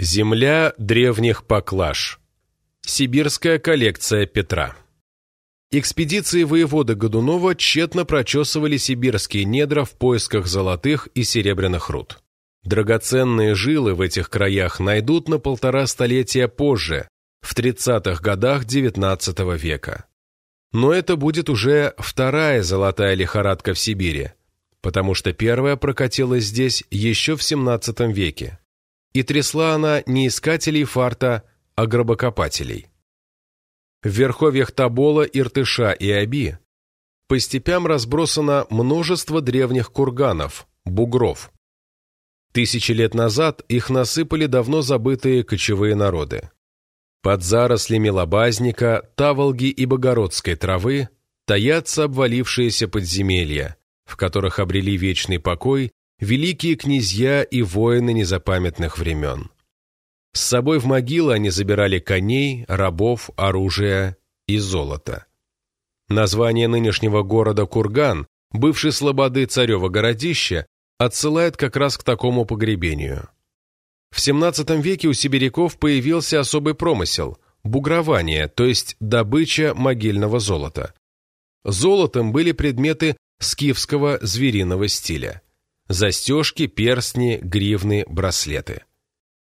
Земля древних поклаж. Сибирская коллекция Петра. Экспедиции воевода Годунова тщетно прочесывали сибирские недра в поисках золотых и серебряных руд. Драгоценные жилы в этих краях найдут на полтора столетия позже, в 30-х годах XIX века. Но это будет уже вторая золотая лихорадка в Сибири, потому что первая прокатилась здесь еще в XVII веке и трясла она не искателей фарта, а гробокопателей. В верховьях Табола, Иртыша и Аби по степям разбросано множество древних курганов, бугров. Тысячи лет назад их насыпали давно забытые кочевые народы. Под зарослями лобазника, таволги и богородской травы таятся обвалившиеся подземелья, в которых обрели вечный покой великие князья и воины незапамятных времен. С собой в могилы они забирали коней, рабов, оружие и золото. Название нынешнего города Курган, бывшей слободы царева городища, отсылает как раз к такому погребению. В XVII веке у сибиряков появился особый промысел – бугрование, то есть добыча могильного золота. Золотом были предметы скифского звериного стиля застежки, перстни, гривны, браслеты.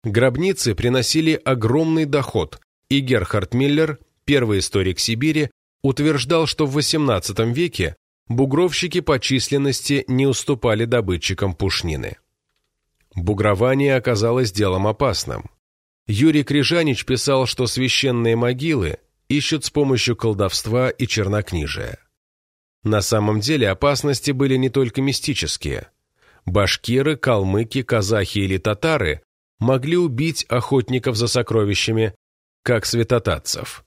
Гробницы приносили огромный доход, и Герхард Миллер, первый историк Сибири, утверждал, что в XVIII веке бугровщики по численности не уступали добытчикам пушнины. Бугрование оказалось делом опасным. Юрий Крижанич писал, что священные могилы ищут с помощью колдовства и чернокнижия. На самом деле опасности были не только мистические – башкиры, калмыки, казахи или татары могли убить охотников за сокровищами, как святотатцев.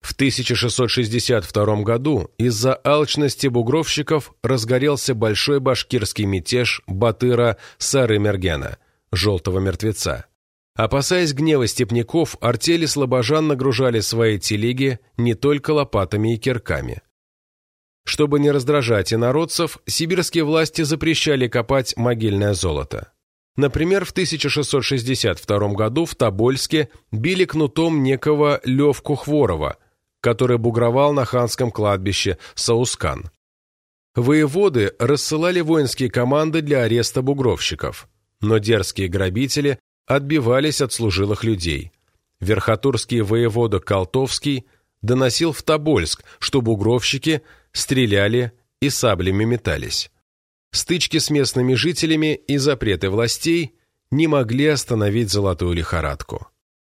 В 1662 году из-за алчности бугровщиков разгорелся большой башкирский мятеж Батыра Сары-Мергена, желтого мертвеца. Опасаясь гнева степняков, артели слобожан нагружали свои телеги не только лопатами и кирками – чтобы не раздражать инородцев, сибирские власти запрещали копать могильное золото. Например, в 1662 году в Тобольске били кнутом некого Левку Хворова, который бугровал на ханском кладбище Саускан. Воеводы рассылали воинские команды для ареста бугровщиков, но дерзкие грабители отбивались от служилых людей. Верхотурский воевода Колтовский доносил в Тобольск, что бугровщики – стреляли и саблями метались. Стычки с местными жителями и запреты властей не могли остановить золотую лихорадку.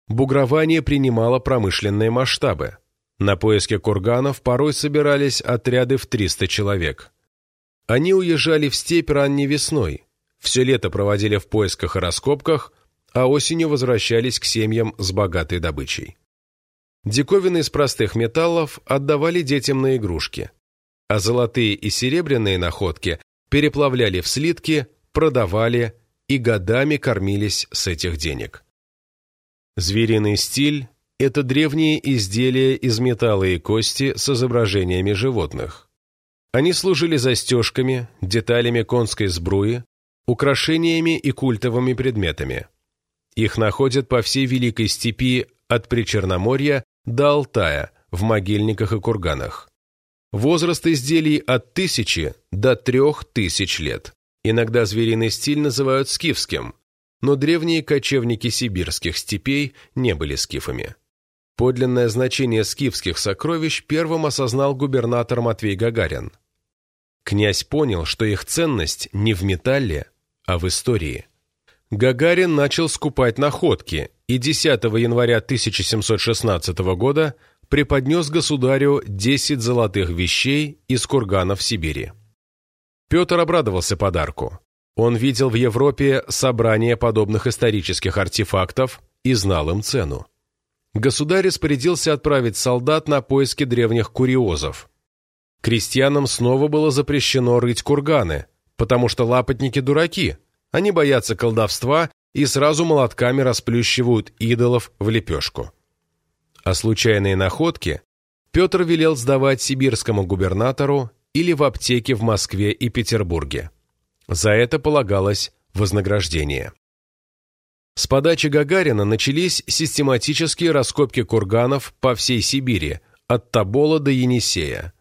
Бугрование принимало промышленные масштабы. На поиски курганов порой собирались отряды в 300 человек. Они уезжали в степь ранней весной, все лето проводили в поисках и раскопках, а осенью возвращались к семьям с богатой добычей. Диковины из простых металлов отдавали детям на игрушки а золотые и серебряные находки переплавляли в слитки, продавали и годами кормились с этих денег. Звериный стиль – это древние изделия из металла и кости с изображениями животных. Они служили застежками, деталями конской сбруи, украшениями и культовыми предметами. Их находят по всей Великой степи от Причерноморья до Алтая, в могильниках и курганах. Возраст изделий от тысячи до трех тысяч лет. Иногда звериный стиль называют скифским, но древние кочевники сибирских степей не были скифами. Подлинное значение скифских сокровищ первым осознал губернатор Матвей Гагарин. Князь понял, что их ценность не в металле, а в истории. Гагарин начал скупать находки, и 10 января 1716 года – преподнес государю десять золотых вещей из курганов Сибири. Петр обрадовался подарку. Он видел в Европе собрание подобных исторических артефактов и знал им цену. Государь распорядился отправить солдат на поиски древних куриозов. Крестьянам снова было запрещено рыть курганы, потому что лапотники дураки, они боятся колдовства и сразу молотками расплющивают идолов в лепешку а случайные находки Петр велел сдавать сибирскому губернатору или в аптеке в Москве и Петербурге. За это полагалось вознаграждение. С подачи Гагарина начались систематические раскопки курганов по всей Сибири, от Тобола до Енисея.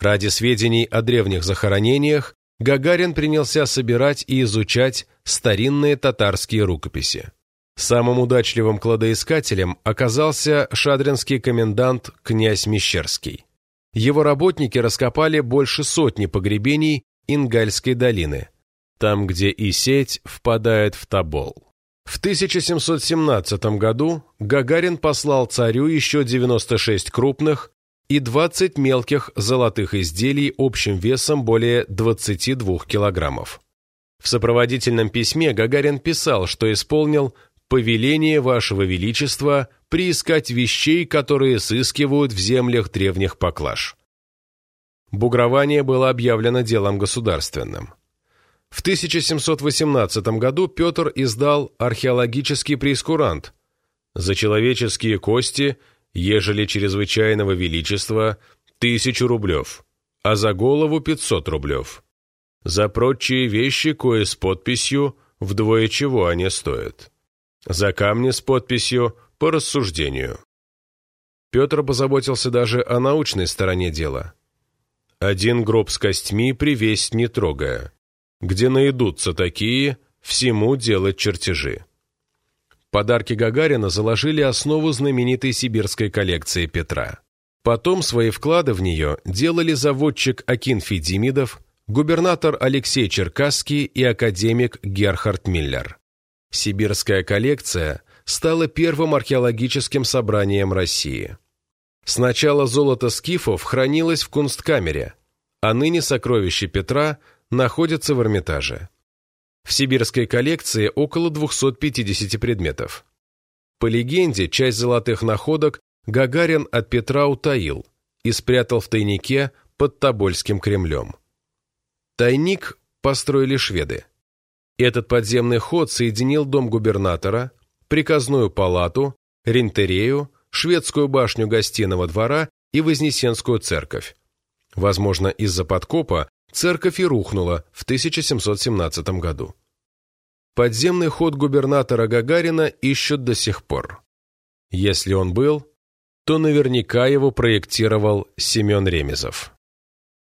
Ради сведений о древних захоронениях Гагарин принялся собирать и изучать старинные татарские рукописи. Самым удачливым кладоискателем оказался шадринский комендант князь Мещерский. Его работники раскопали больше сотни погребений Ингальской долины, там, где и сеть впадает в Тобол. В 1717 году Гагарин послал царю еще 96 крупных и 20 мелких золотых изделий общим весом более 22 килограммов. В сопроводительном письме Гагарин писал, что исполнил повеление Вашего Величества приискать вещей, которые сыскивают в землях древних поклаж. Бугрование было объявлено делом государственным. В 1718 году Петр издал археологический прескурант «За человеческие кости, ежели чрезвычайного величества, тысячу рублев, а за голову пятьсот рублев. За прочие вещи, кое с подписью, вдвое чего они стоят. За камни с подписью по рассуждению». Петр позаботился даже о научной стороне дела. «Один гроб с костьми привесть не трогая» где найдутся такие, всему делать чертежи. Подарки Гагарина заложили основу знаменитой сибирской коллекции Петра. Потом свои вклады в нее делали заводчик Акинфий Демидов, губернатор Алексей Черкасский и академик Герхард Миллер. Сибирская коллекция стала первым археологическим собранием России. Сначала золото скифов хранилось в кунсткамере, а ныне сокровища Петра – находятся в Эрмитаже. В сибирской коллекции около 250 предметов. По легенде, часть золотых находок Гагарин от Петра утаил и спрятал в тайнике под Тобольским Кремлем. Тайник построили шведы. Этот подземный ход соединил дом губернатора, приказную палату, рентерею, шведскую башню гостиного двора и Вознесенскую церковь. Возможно, из-за подкопа церковь и рухнула в 1717 году. Подземный ход губернатора Гагарина ищут до сих пор. Если он был, то наверняка его проектировал Семен Ремезов.